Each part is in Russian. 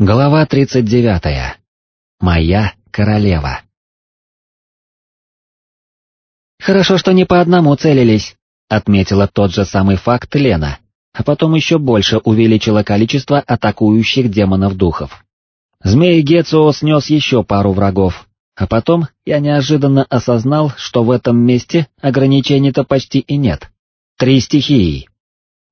Глава 39. Моя королева. «Хорошо, что не по одному целились», — отметила тот же самый факт Лена, а потом еще больше увеличила количество атакующих демонов-духов. Змей Гецио снес еще пару врагов, а потом я неожиданно осознал, что в этом месте ограничений-то почти и нет. Три стихии.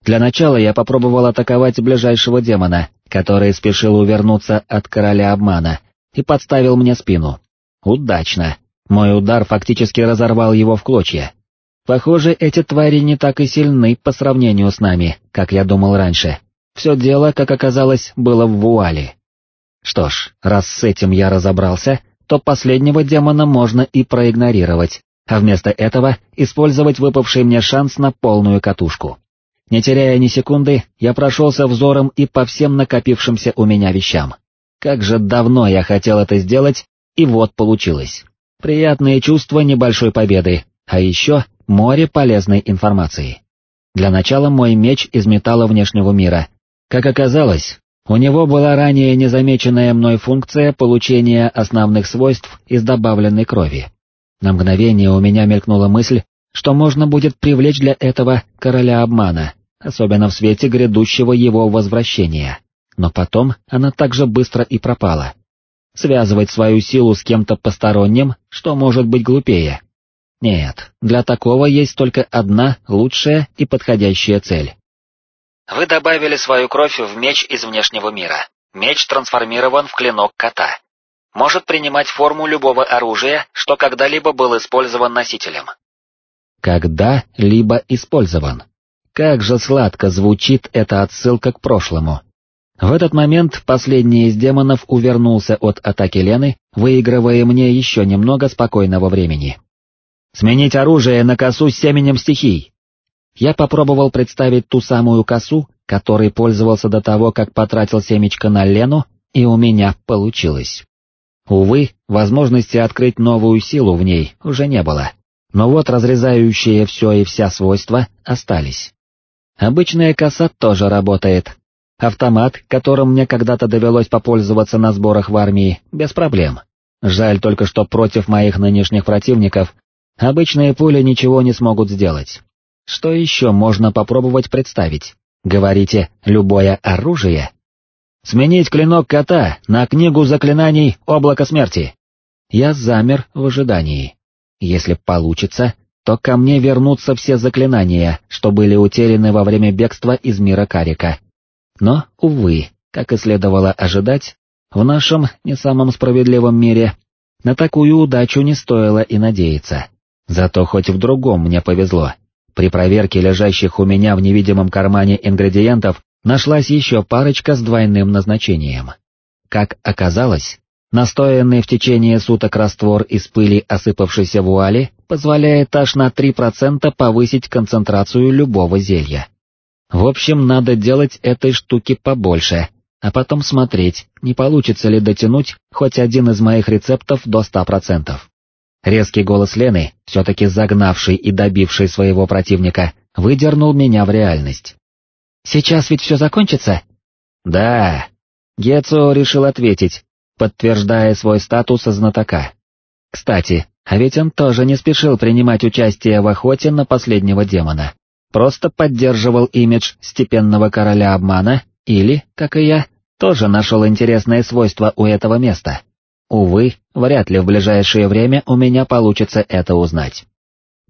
Для начала я попробовал атаковать ближайшего демона, который спешил увернуться от короля обмана, и подставил мне спину. Удачно. Мой удар фактически разорвал его в клочья. Похоже, эти твари не так и сильны по сравнению с нами, как я думал раньше. Все дело, как оказалось, было в вуале. Что ж, раз с этим я разобрался, то последнего демона можно и проигнорировать, а вместо этого использовать выпавший мне шанс на полную катушку. Не теряя ни секунды, я прошелся взором и по всем накопившимся у меня вещам. Как же давно я хотел это сделать, и вот получилось. Приятные чувства небольшой победы, а еще море полезной информации. Для начала мой меч из металла внешнего мира. Как оказалось, у него была ранее незамеченная мной функция получения основных свойств из добавленной крови. На мгновение у меня мелькнула мысль, что можно будет привлечь для этого короля обмана, особенно в свете грядущего его возвращения. Но потом она так же быстро и пропала. Связывать свою силу с кем-то посторонним, что может быть глупее? Нет, для такого есть только одна лучшая и подходящая цель. Вы добавили свою кровь в меч из внешнего мира. Меч трансформирован в клинок кота. Может принимать форму любого оружия, что когда-либо был использован носителем. Когда-либо использован. Как же сладко звучит эта отсылка к прошлому. В этот момент последний из демонов увернулся от атаки Лены, выигрывая мне еще немного спокойного времени. «Сменить оружие на косу с семенем стихий!» Я попробовал представить ту самую косу, которой пользовался до того, как потратил семечко на Лену, и у меня получилось. Увы, возможности открыть новую силу в ней уже не было, но вот разрезающие все и вся свойства остались. Обычная коса тоже работает. Автомат, которым мне когда-то довелось попользоваться на сборах в армии, без проблем. Жаль только, что против моих нынешних противников обычные пули ничего не смогут сделать. Что еще можно попробовать представить? Говорите, любое оружие? Сменить клинок кота на книгу заклинаний «Облако смерти». Я замер в ожидании. Если получится, то ко мне вернутся все заклинания, что были утеряны во время бегства из мира Карика. Но, увы, как и следовало ожидать, в нашем не самом справедливом мире на такую удачу не стоило и надеяться. Зато хоть в другом мне повезло. При проверке лежащих у меня в невидимом кармане ингредиентов нашлась еще парочка с двойным назначением. Как оказалось, Настоянный в течение суток раствор из пыли осыпавшейся вуали позволяет аж на 3% повысить концентрацию любого зелья. В общем, надо делать этой штуки побольше, а потом смотреть, не получится ли дотянуть хоть один из моих рецептов до 100%. Резкий голос Лены, все-таки загнавший и добивший своего противника, выдернул меня в реальность. «Сейчас ведь все закончится?» «Да». Гецо решил ответить, подтверждая свой статус знатока. Кстати, а ведь он тоже не спешил принимать участие в охоте на последнего демона, просто поддерживал имидж степенного короля обмана или, как и я, тоже нашел интересное свойство у этого места. Увы, вряд ли в ближайшее время у меня получится это узнать.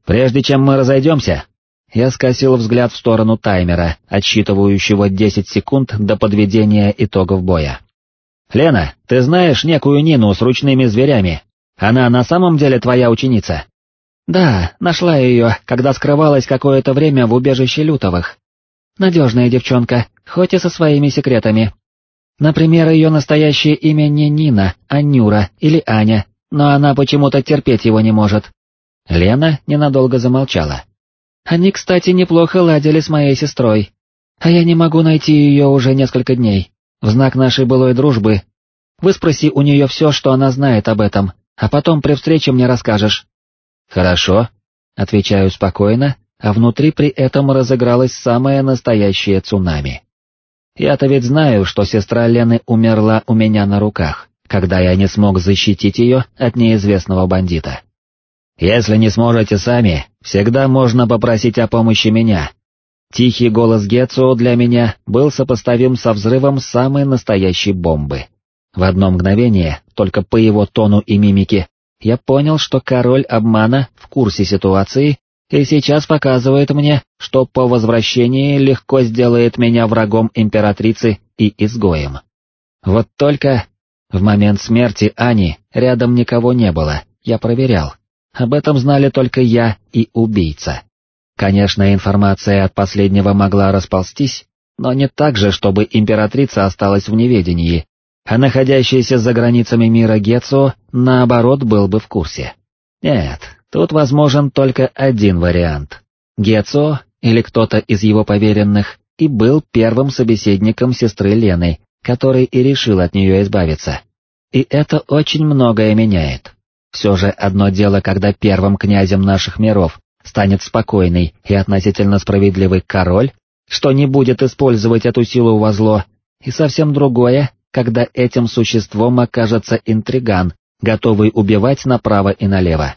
Прежде чем мы разойдемся, я скосил взгляд в сторону таймера, отсчитывающего 10 секунд до подведения итогов боя. «Лена, ты знаешь некую Нину с ручными зверями? Она на самом деле твоя ученица?» «Да, нашла ее, когда скрывалась какое-то время в убежище Лютовых. Надежная девчонка, хоть и со своими секретами. Например, ее настоящее имя не Нина, а Нюра или Аня, но она почему-то терпеть его не может». Лена ненадолго замолчала. «Они, кстати, неплохо ладили с моей сестрой, а я не могу найти ее уже несколько дней. В знак нашей былой дружбы выспроси у нее все, что она знает об этом, а потом при встрече мне расскажешь». «Хорошо», — отвечаю спокойно, а внутри при этом разыгралось самое настоящее цунами. Я-то ведь знаю, что сестра Лены умерла у меня на руках, когда я не смог защитить ее от неизвестного бандита. Если не сможете сами, всегда можно попросить о помощи меня. Тихий голос Гетсуо для меня был сопоставим со взрывом самой настоящей бомбы. В одно мгновение, только по его тону и мимике, я понял, что король обмана в курсе ситуации и сейчас показывает мне, что по возвращении легко сделает меня врагом императрицы и изгоем. Вот только в момент смерти Ани рядом никого не было, я проверял. Об этом знали только я и убийца. Конечно, информация от последнего могла расползтись, но не так же, чтобы императрица осталась в неведении, а находящийся за границами мира Гетсо, наоборот, был бы в курсе. Нет, тут возможен только один вариант. Гетсо, или кто-то из его поверенных, и был первым собеседником сестры Лены, который и решил от нее избавиться. И это очень многое меняет. Все же одно дело, когда первым князем наших миров станет спокойный и относительно справедливый король, что не будет использовать эту силу во зло, и совсем другое, когда этим существом окажется интриган, готовый убивать направо и налево.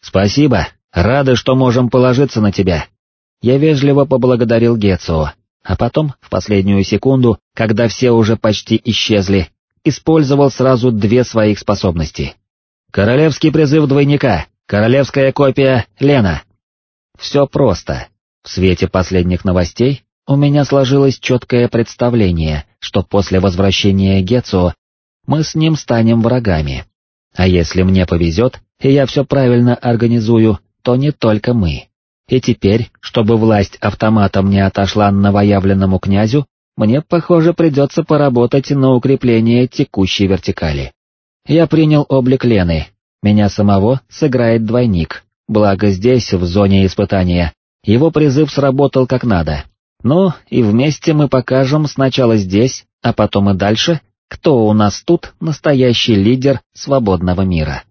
«Спасибо, рады, что можем положиться на тебя». Я вежливо поблагодарил Гецио, а потом, в последнюю секунду, когда все уже почти исчезли, использовал сразу две своих способности. Королевский призыв двойника, королевская копия Лена. Все просто. В свете последних новостей у меня сложилось четкое представление, что после возвращения Гецо мы с ним станем врагами. А если мне повезет, и я все правильно организую, то не только мы. И теперь, чтобы власть автоматом не отошла новоявленному князю, мне, похоже, придется поработать на укрепление текущей вертикали. Я принял облик Лены, меня самого сыграет двойник, благо здесь, в зоне испытания, его призыв сработал как надо. Ну, и вместе мы покажем сначала здесь, а потом и дальше, кто у нас тут настоящий лидер свободного мира.